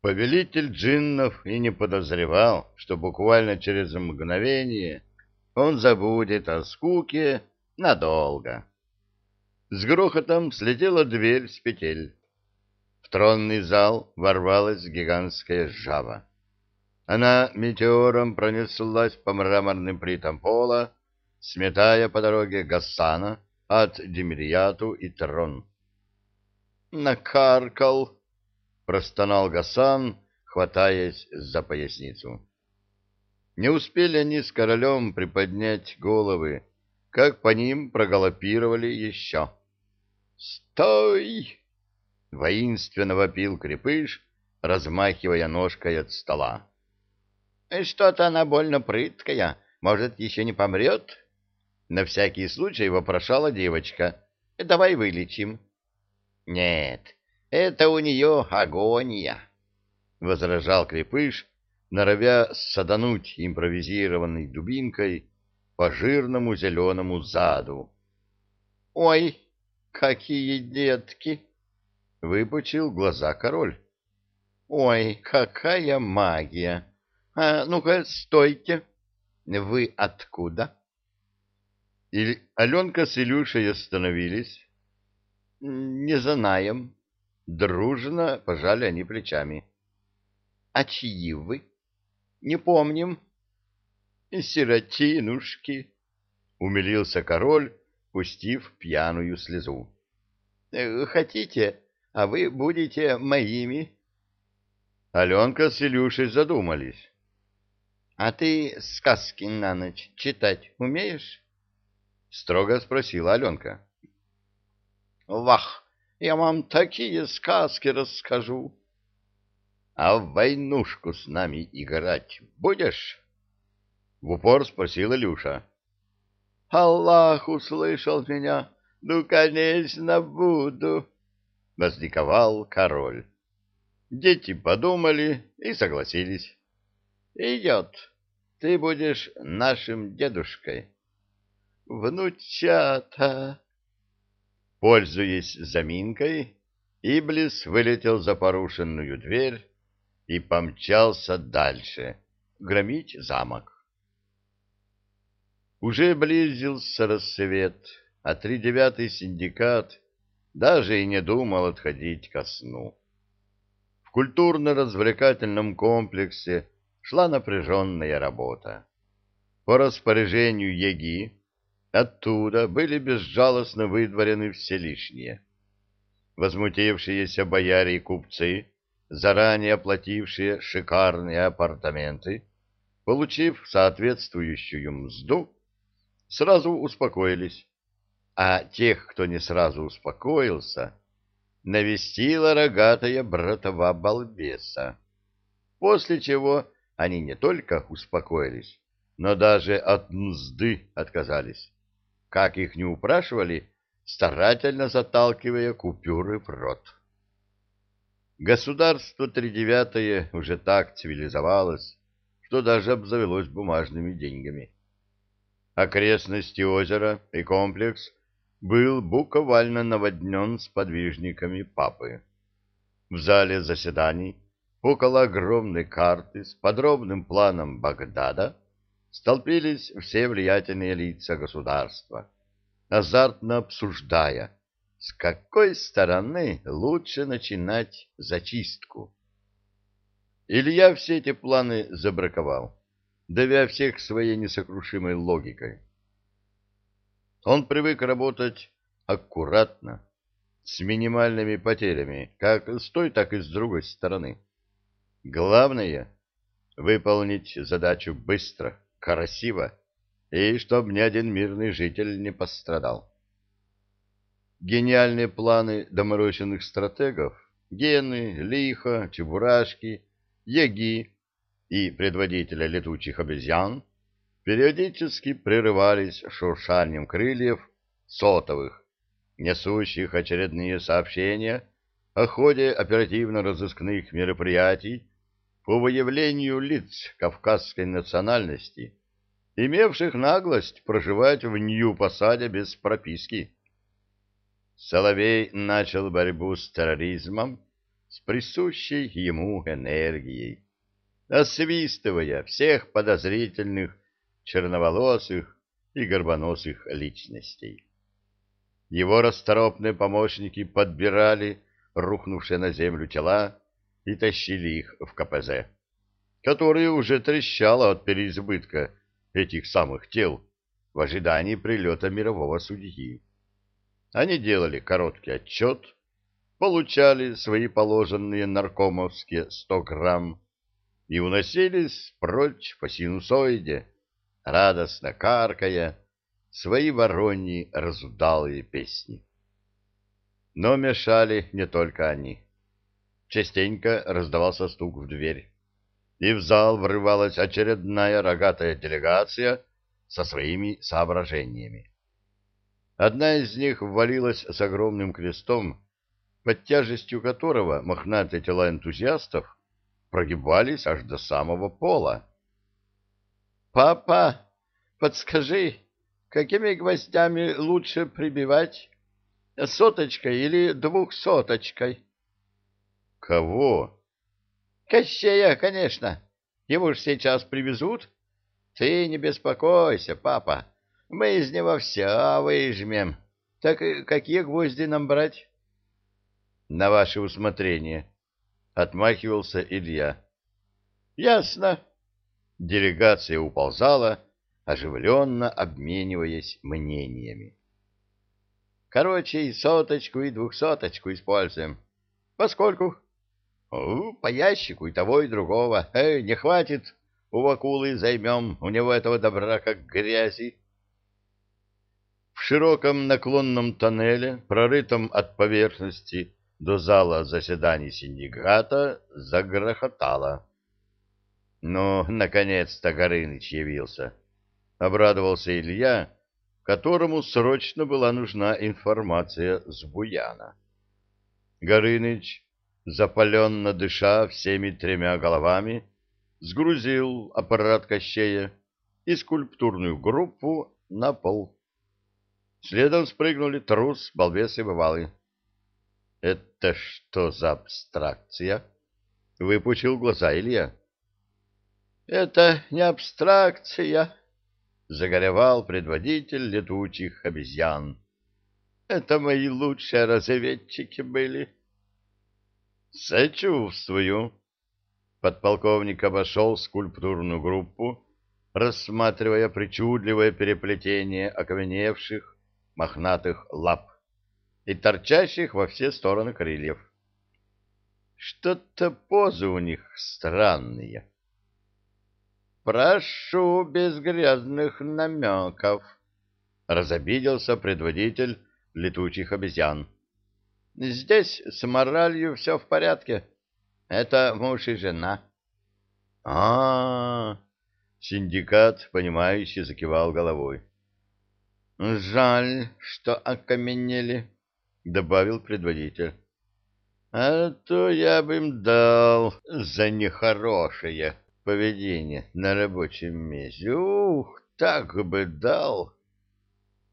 Повелитель джиннов и не подозревал, что буквально через мгновение он забудет о скуке надолго. С грохотом слетела дверь с петель. В тронный зал ворвалась гигантская жаба. Она метеором пронеслась по мраморным плитам пола, сметая по дороге Гасана от Демирьяту и трон. «Накаркал!» — простонал Гасан, хватаясь за поясницу. Не успели они с королем приподнять головы, как по ним проголопировали еще. «Стой!» — воинственно вопил крепыш, размахивая ножкой от стола. «Что-то она больно прыткая, может, еще не помрет?» На всякий случай вопрошала девочка. «Давай вылечим». «Нет, это у нее агония», — возражал крепыш, норовя садануть импровизированной дубинкой по жирному зеленому заду. «Ой, какие детки!» — выпучил глаза король. «Ой, какая магия! А ну-ка, стойте! Вы откуда?» И Аленка с Илюшей остановились не знаем. Дружно пожали они плечами. А чьи вы? Не помним. Сиротинушки, умилился король, пустив пьяную слезу. Хотите, а вы будете моими. Аленка с Илюшей задумались. — А ты сказки на ночь читать умеешь? — строго спросила Аленка. Вах, я вам такие сказки расскажу. А в войнушку с нами играть будешь? В упор спросил Илюша. Аллах услышал меня. Ну, конечно, буду. Возликовал король. Дети подумали и согласились. Идет. Ты будешь нашим дедушкой. Внучата! Пользуясь заминкой, Иблис вылетел за порушенную дверь и помчался дальше, громить замок. Уже близился рассвет, а тридевятый синдикат даже и не думал отходить ко сну. В культурно-развлекательном комплексе шла напряженная работа. По распоряжению ЕГИ Оттуда были безжалостно выдворены все лишние. Возмутившиеся бояре и купцы, заранее оплатившие шикарные апартаменты, получив соответствующую мзду, сразу успокоились, а тех, кто не сразу успокоился, навестила рогатая братова балбеса, после чего они не только успокоились, но даже от мзды отказались как их не упрашивали, старательно заталкивая купюры в рот. Государство тридевятое уже так цивилизовалось, что даже обзавелось бумажными деньгами. Окрестности озера и комплекс был буквально наводнен сподвижниками папы. В зале заседаний около огромной карты с подробным планом Багдада столпились все влиятельные лица государства, азартно обсуждая, с какой стороны лучше начинать зачистку. Илья все эти планы забраковал, давя всех своей несокрушимой логикой. Он привык работать аккуратно, с минимальными потерями, как с той, так и с другой стороны. Главное — выполнить задачу быстро, красиво, и чтобы ни один мирный житель не пострадал. Гениальные планы доморощенных стратегов Гены, Лиха, Чебурашки, Яги и предводителя летучих обезьян периодически прерывались шуршанием крыльев сотовых, несущих очередные сообщения о ходе оперативно-розыскных мероприятий по выявлению лиц кавказской национальности, имевших наглость проживать в Нью-Посаде без прописки. Соловей начал борьбу с терроризмом, с присущей ему энергией, освистывая всех подозрительных черноволосых и горбоносых личностей. Его расторопные помощники подбирали рухнувшие на землю тела и тащили их в КПЗ, которое уже трещало от переизбытка этих самых тел в ожидании прилета мирового судьи. Они делали короткий отчет, получали свои положенные наркомовские сто грамм и уносились прочь по синусоиде, радостно каркая свои вороньи разудалые песни. Но мешали не только они. Частенько раздавался стук в дверь, и в зал врывалась очередная рогатая делегация со своими соображениями. Одна из них ввалилась с огромным крестом, под тяжестью которого мохнатые тела энтузиастов прогибались аж до самого пола. «Папа, подскажи, какими гвоздями лучше прибивать? Соточкой или двухсоточкой?» «Кого?» «Кощея, конечно. Его ж сейчас привезут. Ты не беспокойся, папа, мы из него все выжмем. Так какие гвозди нам брать?» «На ваше усмотрение», — отмахивался Илья. «Ясно». Делегация уползала, оживленно обмениваясь мнениями. «Короче, и соточку, и двухсоточку используем. Поскольку...» «По ящику и того, и другого. Эй, не хватит, у Вакулы займем, у него этого добра как грязи». В широком наклонном тоннеле, прорытом от поверхности до зала заседаний синдиката, загрохотало. Ну, наконец-то Горыныч явился. Обрадовался Илья, которому срочно была нужна информация с Буяна. Горыныч, запаленно дыша всеми тремя головами, сгрузил аппарат Кощея и скульптурную группу на пол. Следом спрыгнули трус, балбес и бывалый. — Это что за абстракция? — выпучил глаза Илья. — Это не абстракция, — загоревал предводитель летучих обезьян. — Это мои лучшие разведчики были. — Сочувствую. Подполковник обошел скульптурную группу, рассматривая причудливое переплетение окаменевших мохнатых лап и торчащих во все стороны крыльев. Что-то позы у них странные. «Прошу без грязных намеков», — разобиделся предводитель летучих обезьян. «Здесь с моралью все в порядке. Это муж и жена». А-а-а! Синдикат, понимающе закивал головой. Жаль, что окаменели, добавил предводитель. А то я бы им дал за нехорошее поведение на рабочем месте. Ух, так бы дал.